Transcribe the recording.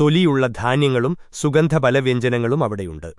തൊലിയുള്ള ധാന്യങ്ങളും സുഗന്ധബലവ്യഞ്ജനങ്ങളും അവിടെയുണ്ട്.